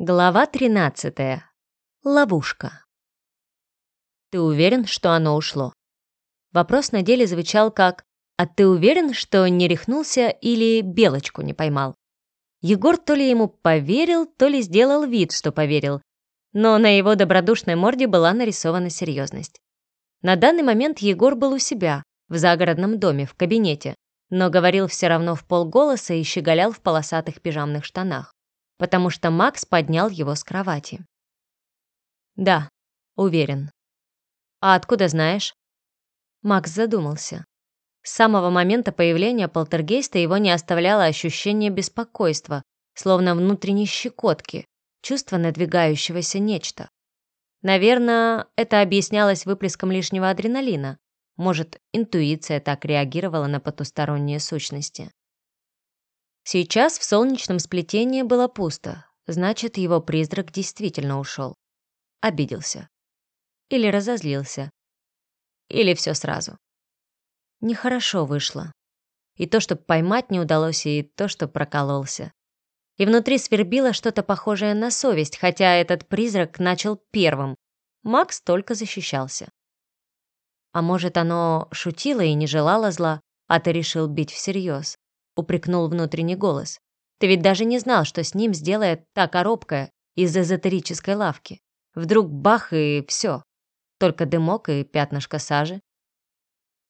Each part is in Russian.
Глава 13. Ловушка. «Ты уверен, что оно ушло?» Вопрос на деле звучал как «А ты уверен, что не рехнулся или белочку не поймал?» Егор то ли ему поверил, то ли сделал вид, что поверил, но на его добродушной морде была нарисована серьезность. На данный момент Егор был у себя, в загородном доме, в кабинете, но говорил все равно в полголоса и щеголял в полосатых пижамных штанах потому что Макс поднял его с кровати. «Да, уверен». «А откуда знаешь?» Макс задумался. С самого момента появления полтергейста его не оставляло ощущение беспокойства, словно внутренней щекотки, чувство надвигающегося нечто. Наверное, это объяснялось выплеском лишнего адреналина. Может, интуиция так реагировала на потусторонние сущности. Сейчас в солнечном сплетении было пусто, значит, его призрак действительно ушел. Обиделся. Или разозлился. Или все сразу. Нехорошо вышло. И то, что поймать не удалось, и то, что прокололся. И внутри свербило что-то похожее на совесть, хотя этот призрак начал первым. Макс только защищался. А может, оно шутило и не желало зла, а ты решил бить всерьез упрекнул внутренний голос. «Ты ведь даже не знал, что с ним сделает та коробка из эзотерической лавки. Вдруг бах и все. Только дымок и пятнышко сажи».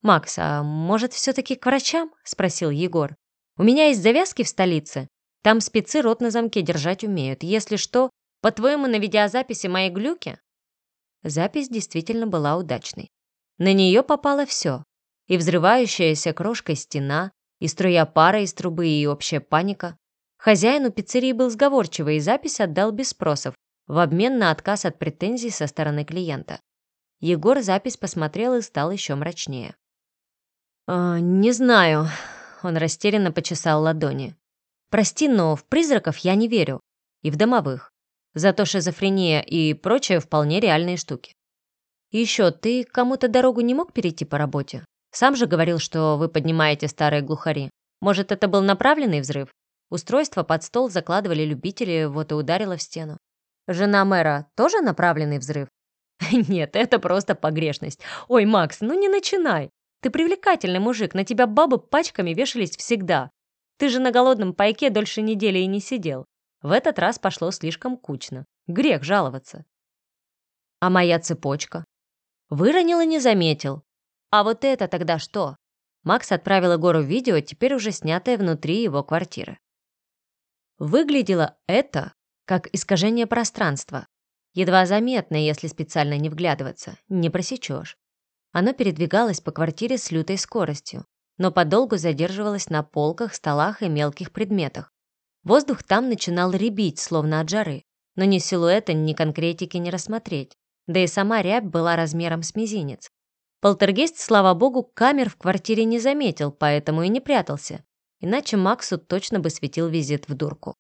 «Макс, а может, все-таки к врачам?» – спросил Егор. «У меня есть завязки в столице. Там спецы рот на замке держать умеют. Если что, по-твоему, на видеозаписи мои глюки?» Запись действительно была удачной. На нее попало все. И взрывающаяся крошкой стена, и струя пара из трубы, и общая паника. Хозяин у пиццерии был сговорчивый и запись отдал без спросов, в обмен на отказ от претензий со стороны клиента. Егор запись посмотрел и стал еще мрачнее. «Э, «Не знаю», — он растерянно почесал ладони. «Прости, но в призраков я не верю. И в домовых. Зато шизофрения и прочее вполне реальные штуки. Еще, ты кому-то дорогу не мог перейти по работе? Сам же говорил, что вы поднимаете старые глухари. Может, это был направленный взрыв? Устройство под стол закладывали любители, вот и ударило в стену. Жена мэра тоже направленный взрыв? Нет, это просто погрешность. Ой, Макс, ну не начинай. Ты привлекательный мужик, на тебя бабы пачками вешались всегда. Ты же на голодном пайке дольше недели и не сидел. В этот раз пошло слишком кучно. Грех жаловаться. А моя цепочка? Выронил и не заметил. А вот это тогда что? Макс отправил Егору видео, теперь уже снятое внутри его квартиры. Выглядело это как искажение пространства. Едва заметно, если специально не вглядываться, не просечешь. Оно передвигалось по квартире с лютой скоростью, но подолгу задерживалось на полках, столах и мелких предметах. Воздух там начинал рябить, словно от жары, но ни силуэта, ни конкретики не рассмотреть. Да и сама рябь была размером с мизинец. Полтергейст, слава богу, камер в квартире не заметил, поэтому и не прятался. Иначе Максу точно бы светил визит в дурку.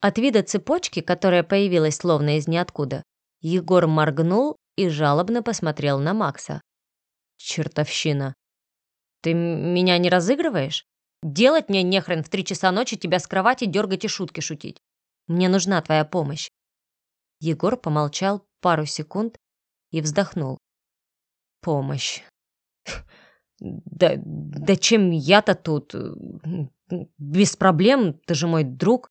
От вида цепочки, которая появилась словно из ниоткуда, Егор моргнул и жалобно посмотрел на Макса. «Чертовщина! Ты меня не разыгрываешь? Делать мне нехрен в три часа ночи тебя с кровати дергать и шутки шутить. Мне нужна твоя помощь». Егор помолчал пару секунд и вздохнул помощь. Да, да чем я-то тут? Без проблем, ты же мой друг.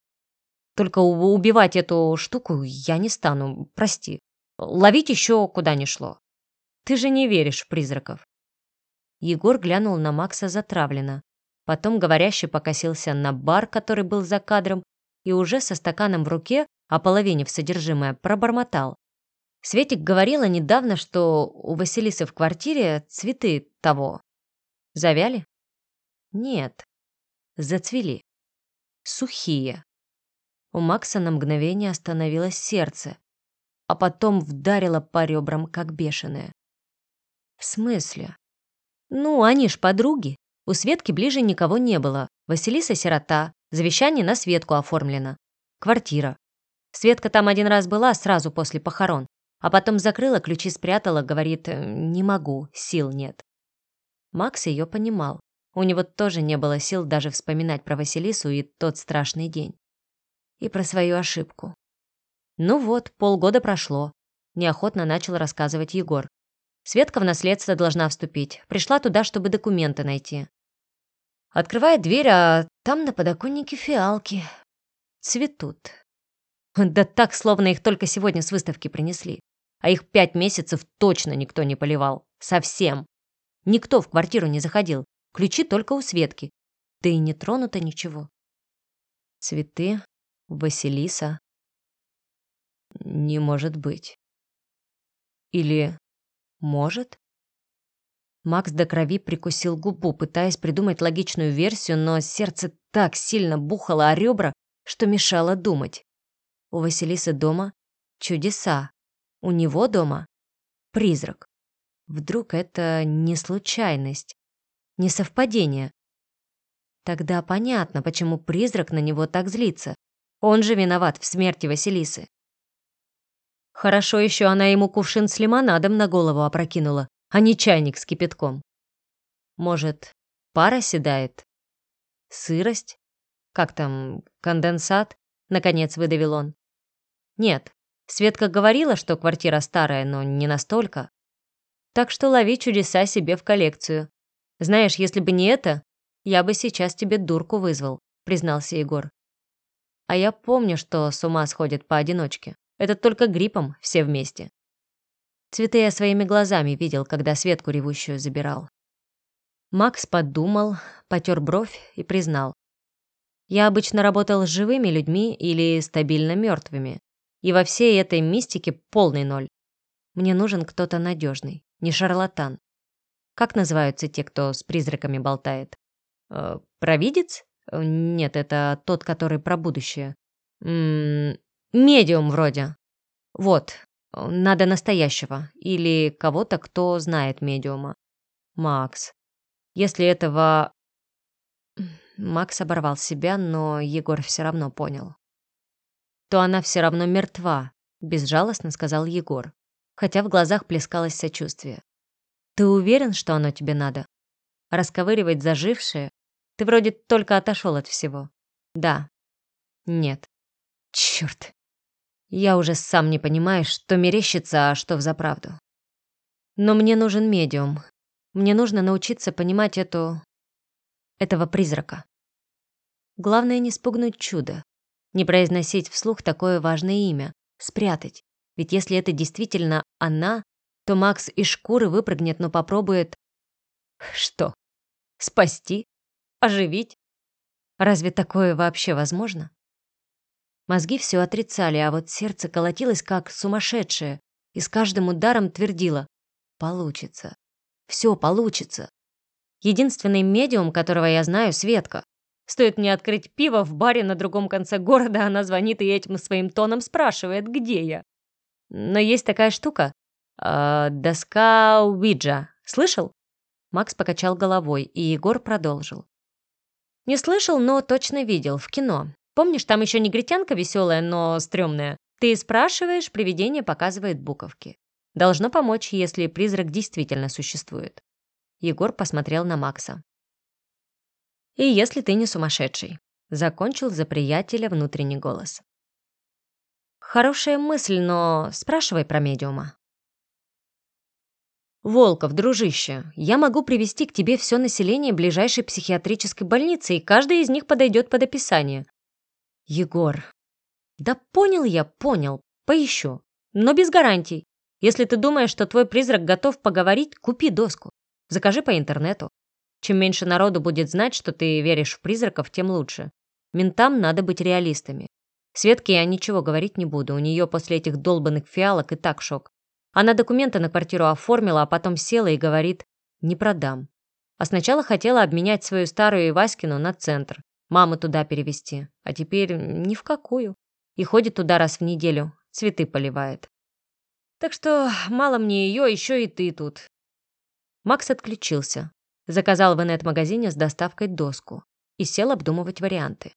Только убивать эту штуку я не стану, прости. Ловить еще куда ни шло. Ты же не веришь в призраков. Егор глянул на Макса затравленно. Потом говоряще покосился на бар, который был за кадром, и уже со стаканом в руке, ополовинив содержимое, пробормотал. Светик говорила недавно, что у Василисы в квартире цветы того. Завяли? Нет, зацвели. Сухие. У Макса на мгновение остановилось сердце, а потом вдарило по ребрам, как бешеное. В смысле? Ну, они ж подруги. У Светки ближе никого не было. Василиса сирота, завещание на Светку оформлено. Квартира. Светка там один раз была сразу после похорон. А потом закрыла, ключи спрятала, говорит, не могу, сил нет. Макс ее понимал. У него тоже не было сил даже вспоминать про Василису и тот страшный день. И про свою ошибку. Ну вот, полгода прошло. Неохотно начал рассказывать Егор. Светка в наследство должна вступить. Пришла туда, чтобы документы найти. Открывает дверь, а там на подоконнике фиалки. Цветут. Да так, словно их только сегодня с выставки принесли. А их пять месяцев точно никто не поливал. Совсем. Никто в квартиру не заходил. Ключи только у Светки. Да и не тронуто ничего. Цветы, Василиса. Не может быть. Или может? Макс до крови прикусил губу, пытаясь придумать логичную версию, но сердце так сильно бухало о ребра, что мешало думать. У Василисы дома чудеса. У него дома призрак. Вдруг это не случайность, не совпадение? Тогда понятно, почему призрак на него так злится. Он же виноват в смерти Василисы. Хорошо еще она ему кувшин с лимонадом на голову опрокинула, а не чайник с кипятком. Может, пара седает? Сырость? Как там, конденсат? Наконец выдавил он. Нет, Светка говорила, что квартира старая, но не настолько. Так что лови чудеса себе в коллекцию. Знаешь, если бы не это, я бы сейчас тебе дурку вызвал, признался Егор. А я помню, что с ума сходит поодиночке. Это только гриппом все вместе. Цветы я своими глазами видел, когда Светку ревущую забирал. Макс подумал, потер бровь и признал. Я обычно работал с живыми людьми или стабильно мертвыми. И во всей этой мистике полный ноль. Мне нужен кто-то надежный, не шарлатан. Как называются те, кто с призраками болтает? Э, провидец? Нет, это тот, который про будущее. М -м Медиум вроде. Вот, надо настоящего. Или кого-то, кто знает медиума. Макс. Если этого... Макс оборвал себя, но Егор все равно понял. То она все равно мертва, безжалостно сказал Егор, хотя в глазах плескалось сочувствие. Ты уверен, что оно тебе надо? Расковыривать зажившее? Ты вроде только отошел от всего. Да. Нет. Черт. Я уже сам не понимаю, что мерещится, а что взаправду. Но мне нужен медиум. Мне нужно научиться понимать эту... этого призрака. Главное не спугнуть чудо. Не произносить вслух такое важное имя. Спрятать. Ведь если это действительно она, то Макс из шкуры выпрыгнет, но попробует... Что? Спасти? Оживить? Разве такое вообще возможно? Мозги все отрицали, а вот сердце колотилось как сумасшедшее и с каждым ударом твердило «Получится. Все получится». Единственный медиум, которого я знаю, Светка. Стоит мне открыть пиво в баре на другом конце города, она звонит и этим своим тоном спрашивает, где я. Но есть такая штука. Э, доска Уиджа. Слышал? Макс покачал головой, и Егор продолжил. Не слышал, но точно видел в кино. Помнишь, там еще негритянка веселая, но стрёмная? Ты спрашиваешь, привидение показывает буковки. Должно помочь, если призрак действительно существует. Егор посмотрел на Макса. И если ты не сумасшедший. Закончил за приятеля внутренний голос. Хорошая мысль, но спрашивай про медиума. «Волков, дружище, я могу привести к тебе все население ближайшей психиатрической больницы, и каждый из них подойдет под описание. Егор. Да понял я, понял. Поищу. Но без гарантий. Если ты думаешь, что твой призрак готов поговорить, купи доску. Закажи по интернету. Чем меньше народу будет знать, что ты веришь в призраков, тем лучше. Ментам надо быть реалистами. Светке я ничего говорить не буду, у нее после этих долбанных фиалок и так шок. Она документы на квартиру оформила, а потом села и говорит «не продам». А сначала хотела обменять свою старую Иваськину на центр маму туда перевести, а теперь ни в какую. И ходит туда раз в неделю, цветы поливает. Так что мало мне ее, еще и ты тут. Макс отключился, заказал в инет-магазине с доставкой доску и сел обдумывать варианты.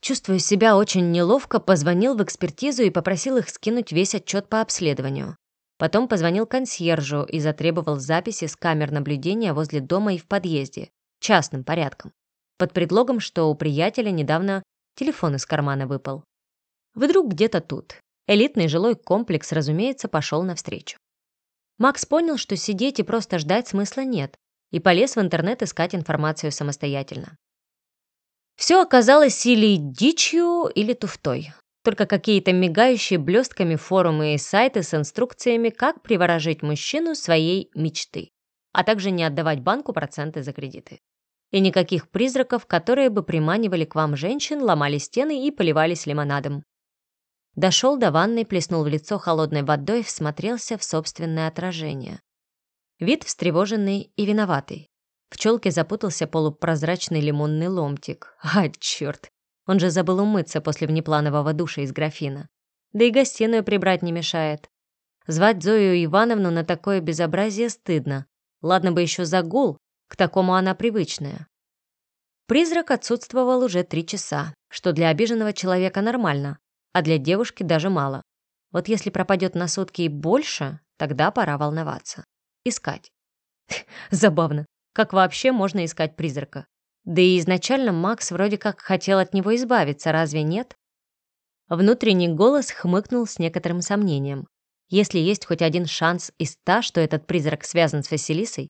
Чувствуя себя очень неловко, позвонил в экспертизу и попросил их скинуть весь отчет по обследованию. Потом позвонил консьержу и затребовал записи с камер наблюдения возле дома и в подъезде, частным порядком под предлогом, что у приятеля недавно Телефон из кармана выпал. Вдруг где-то тут. Элитный жилой комплекс, разумеется, пошел навстречу. Макс понял, что сидеть и просто ждать смысла нет, и полез в интернет искать информацию самостоятельно. Все оказалось или дичью, или туфтой. Только какие-то мигающие блестками форумы и сайты с инструкциями, как приворожить мужчину своей мечты, а также не отдавать банку проценты за кредиты. И никаких призраков, которые бы приманивали к вам женщин, ломали стены и поливались лимонадом. Дошел до ванной, плеснул в лицо холодной водой, всмотрелся в собственное отражение. Вид встревоженный и виноватый. В челке запутался полупрозрачный лимонный ломтик. А, черт! Он же забыл умыться после внепланового душа из графина. Да и гостиную прибрать не мешает. Звать Зою Ивановну на такое безобразие стыдно. Ладно бы еще загул, к такому она привычная. Призрак отсутствовал уже три часа, что для обиженного человека нормально, а для девушки даже мало. Вот если пропадет на сутки и больше, тогда пора волноваться. Искать. Забавно. Как вообще можно искать призрака? Да и изначально Макс вроде как хотел от него избавиться, разве нет? Внутренний голос хмыкнул с некоторым сомнением. Если есть хоть один шанс из ста, что этот призрак связан с Василисой,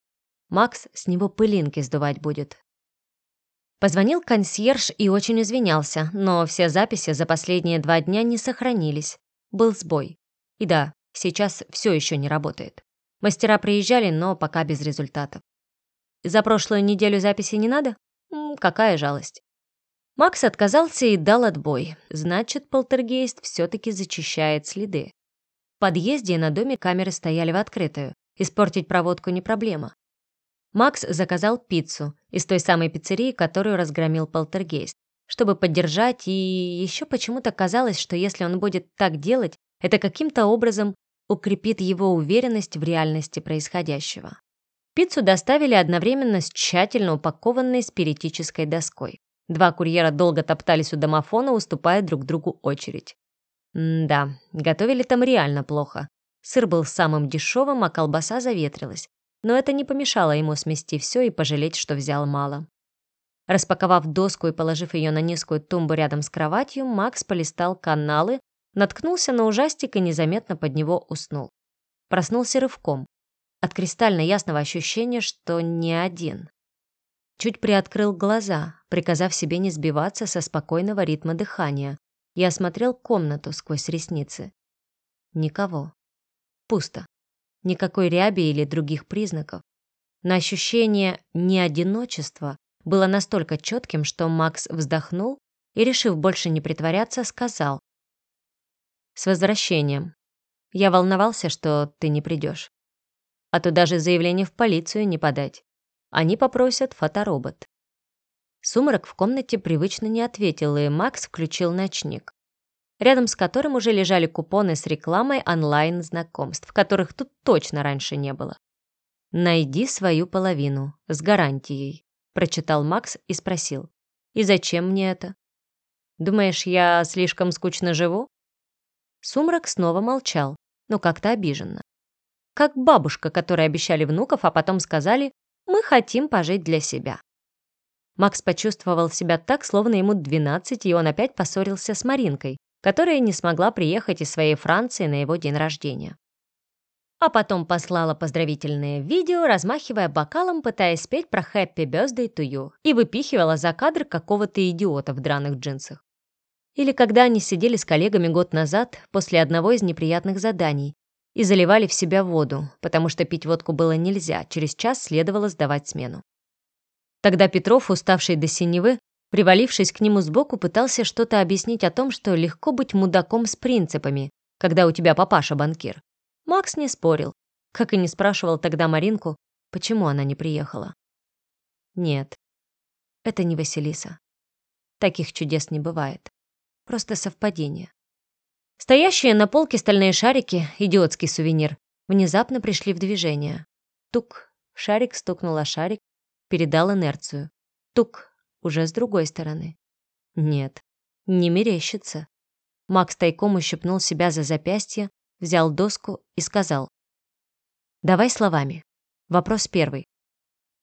Макс с него пылинки сдувать будет. Позвонил консьерж и очень извинялся, но все записи за последние два дня не сохранились. Был сбой. И да, сейчас все еще не работает. Мастера приезжали, но пока без результатов. За прошлую неделю записи не надо? какая жалость. Макс отказался и дал отбой. Значит, полтергейст все-таки зачищает следы. В подъезде и на доме камеры стояли в открытую. Испортить проводку не проблема. Макс заказал пиццу из той самой пиццерии, которую разгромил полтергейст, чтобы поддержать, и еще почему-то казалось, что если он будет так делать, это каким-то образом укрепит его уверенность в реальности происходящего. Пиццу доставили одновременно с тщательно упакованной спиритической доской. Два курьера долго топтались у домофона, уступая друг другу очередь. М да, готовили там реально плохо. Сыр был самым дешевым, а колбаса заветрилась. Но это не помешало ему смести все и пожалеть, что взял мало. Распаковав доску и положив ее на низкую тумбу рядом с кроватью, Макс полистал каналы, наткнулся на ужастик и незаметно под него уснул. Проснулся рывком от кристально ясного ощущения, что не один. Чуть приоткрыл глаза, приказав себе не сбиваться со спокойного ритма дыхания, и осмотрел комнату сквозь ресницы. Никого. Пусто. Никакой ряби или других признаков. Но ощущение неодиночества было настолько четким, что Макс вздохнул и, решив больше не притворяться, сказал. «С возвращением. Я волновался, что ты не придешь а то даже заявление в полицию не подать. Они попросят фоторобот. Сумрак в комнате привычно не ответил, и Макс включил ночник, рядом с которым уже лежали купоны с рекламой онлайн-знакомств, которых тут точно раньше не было. «Найди свою половину, с гарантией», — прочитал Макс и спросил. «И зачем мне это? Думаешь, я слишком скучно живу?» Сумрак снова молчал, но как-то обиженно как бабушка, которой обещали внуков, а потом сказали «мы хотим пожить для себя». Макс почувствовал себя так, словно ему 12, и он опять поссорился с Маринкой, которая не смогла приехать из своей Франции на его день рождения. А потом послала поздравительное видео, размахивая бокалом, пытаясь спеть про «Happy Birthday to you» и выпихивала за кадр какого-то идиота в драных джинсах. Или когда они сидели с коллегами год назад после одного из неприятных заданий, и заливали в себя воду, потому что пить водку было нельзя, через час следовало сдавать смену. Тогда Петров, уставший до синевы, привалившись к нему сбоку, пытался что-то объяснить о том, что легко быть мудаком с принципами, когда у тебя папаша банкир. Макс не спорил, как и не спрашивал тогда Маринку, почему она не приехала. Нет, это не Василиса. Таких чудес не бывает. Просто совпадение. Стоящие на полке стальные шарики, идиотский сувенир, внезапно пришли в движение. Тук. Шарик стукнул о шарик, передал инерцию. Тук. Уже с другой стороны. Нет, не мерещится. Макс тайком ущипнул себя за запястье, взял доску и сказал. «Давай словами. Вопрос первый.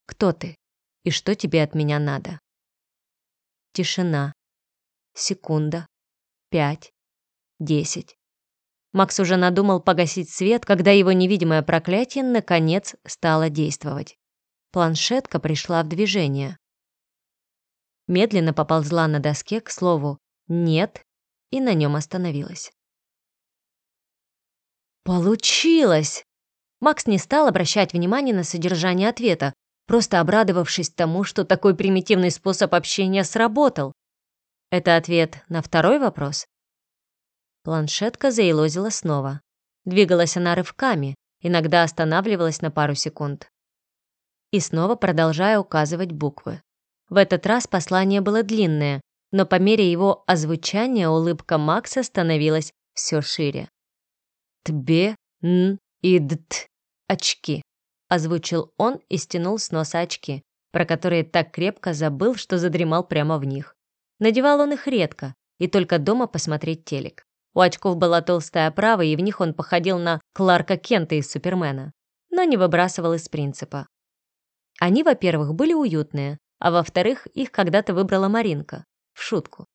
Кто ты? И что тебе от меня надо?» Тишина. секунда, пять, десять. Макс уже надумал погасить свет, когда его невидимое проклятие наконец стало действовать. Планшетка пришла в движение. Медленно поползла на доске к слову «нет» и на нем остановилась. Получилось! Макс не стал обращать внимания на содержание ответа, просто обрадовавшись тому, что такой примитивный способ общения сработал. Это ответ на второй вопрос? Планшетка заилозила снова. Двигалась она рывками, иногда останавливалась на пару секунд. И снова продолжая указывать буквы. В этот раз послание было длинное, но по мере его озвучания улыбка Макса становилась все шире. «Тбе н идт очки», — озвучил он и стянул с носа очки, про которые так крепко забыл, что задремал прямо в них. Надевал он их редко, и только дома посмотреть телек. У очков была толстая оправа, и в них он походил на Кларка Кента из Супермена, но не выбрасывал из принципа. Они, во-первых, были уютные, а во-вторых, их когда-то выбрала Маринка. В шутку.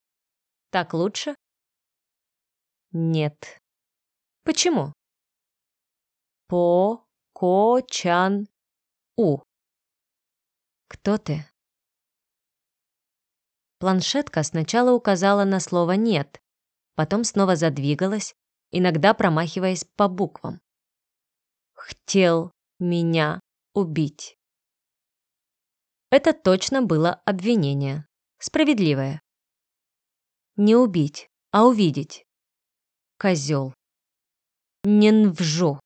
Так лучше? Нет. Почему? По, ко, чан, у. Кто ты? Планшетка сначала указала на слово «нет», потом снова задвигалась, иногда промахиваясь по буквам. «Хотел меня убить». Это точно было обвинение. Справедливое. Не убить, а увидеть. Козел. Не нвжу.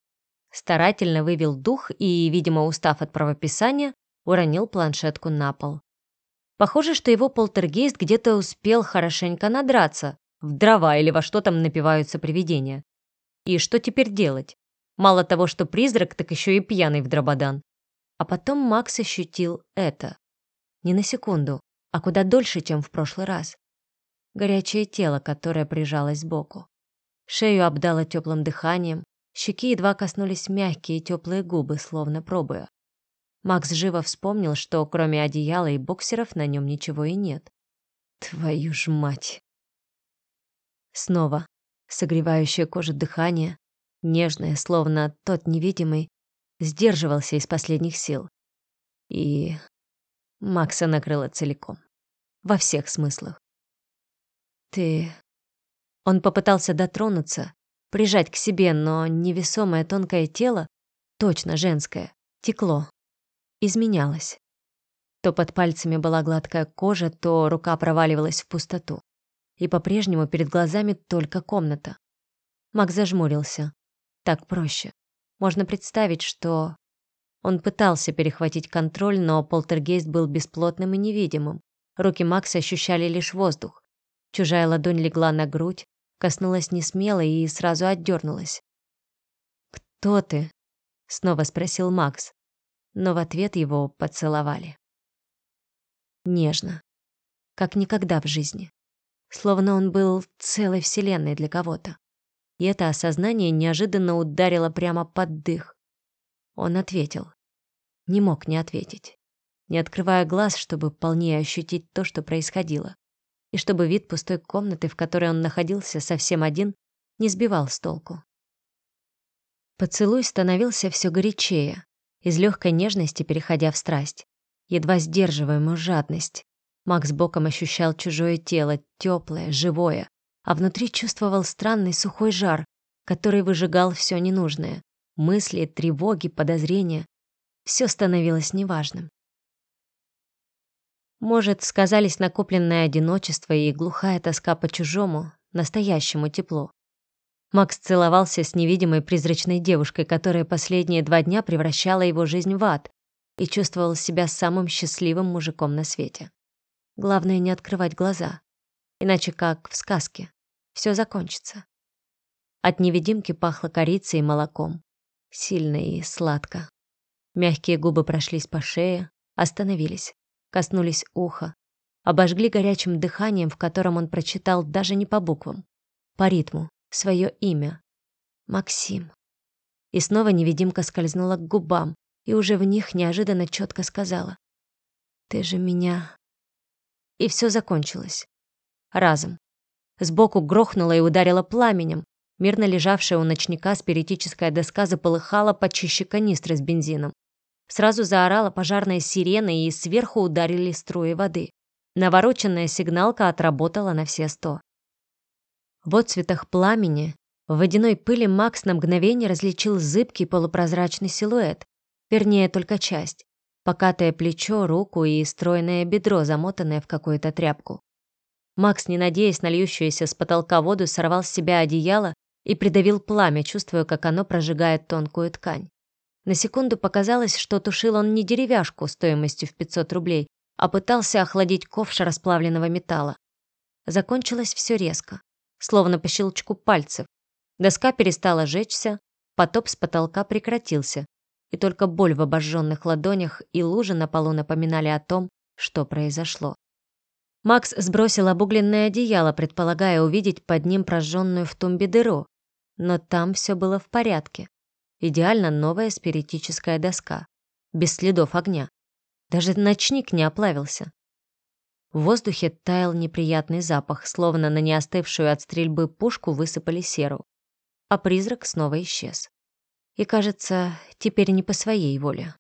Старательно вывел дух и, видимо, устав от правописания, уронил планшетку на пол. Похоже, что его полтергейст где-то успел хорошенько надраться, в дрова или во что там напиваются привидения. И что теперь делать? Мало того, что призрак, так еще и пьяный в дрободан. А потом Макс ощутил это. Не на секунду, а куда дольше, чем в прошлый раз. Горячее тело, которое прижалось сбоку. Шею обдало теплым дыханием, щеки едва коснулись мягкие теплые губы, словно пробуя. Макс живо вспомнил, что кроме одеяла и боксеров на нем ничего и нет. Твою ж мать. Снова согревающее кожу дыхание, нежное, словно тот невидимый, сдерживался из последних сил. И Макса накрыло целиком. Во всех смыслах. Ты... Он попытался дотронуться, прижать к себе, но невесомое тонкое тело, точно женское, текло, изменялась. То под пальцами была гладкая кожа, то рука проваливалась в пустоту. И по-прежнему перед глазами только комната. Мак зажмурился. Так проще. Можно представить, что... Он пытался перехватить контроль, но полтергейст был бесплотным и невидимым. Руки Макса ощущали лишь воздух. Чужая ладонь легла на грудь, коснулась несмело и сразу отдернулась. «Кто ты?» — снова спросил Макс но в ответ его поцеловали. Нежно, как никогда в жизни. Словно он был целой вселенной для кого-то. И это осознание неожиданно ударило прямо под дых. Он ответил. Не мог не ответить. Не открывая глаз, чтобы полнее ощутить то, что происходило. И чтобы вид пустой комнаты, в которой он находился совсем один, не сбивал с толку. Поцелуй становился все горячее, из легкой нежности переходя в страсть, едва сдерживаемую жадность. Макс боком ощущал чужое тело, теплое, живое, а внутри чувствовал странный сухой жар, который выжигал все ненужное. Мысли, тревоги, подозрения. Все становилось неважным. Может, сказались накопленное одиночество и глухая тоска по чужому, настоящему теплу. Макс целовался с невидимой призрачной девушкой, которая последние два дня превращала его жизнь в ад, и чувствовал себя самым счастливым мужиком на свете. Главное не открывать глаза, иначе как в сказке, все закончится. От невидимки пахло корицей и молоком, сильно и сладко. Мягкие губы прошлись по шее, остановились, коснулись уха, обожгли горячим дыханием, в котором он прочитал даже не по буквам, по ритму, свое имя. Максим. И снова невидимка скользнула к губам, и уже в них неожиданно четко сказала. «Ты же меня...» И все закончилось. Разом, Сбоку грохнуло и ударило пламенем. Мирно лежавшая у ночника спиритическая доска заполыхала почище канистры с бензином. Сразу заорала пожарная сирена, и сверху ударили струи воды. Навороченная сигналка отработала на все сто. В отцветах пламени, в водяной пыли Макс на мгновение различил зыбкий полупрозрачный силуэт, вернее, только часть, покатое плечо, руку и стройное бедро, замотанное в какую-то тряпку. Макс, не надеясь на льющуюся с потолка воду, сорвал с себя одеяло и придавил пламя, чувствуя, как оно прожигает тонкую ткань. На секунду показалось, что тушил он не деревяшку стоимостью в 500 рублей, а пытался охладить ковш расплавленного металла. Закончилось все резко, словно по щелчку пальцев. Доска перестала жечься, потоп с потолка прекратился, и только боль в обожженных ладонях и лужи на полу напоминали о том, что произошло. Макс сбросил обугленное одеяло, предполагая увидеть под ним прожженную в тумбе дыру, но там все было в порядке. Идеально новая спиритическая доска, без следов огня. Даже ночник не оплавился. В воздухе таял неприятный запах, словно на неостывшую от стрельбы пушку высыпали серу. А призрак снова исчез. И, кажется, теперь не по своей воле.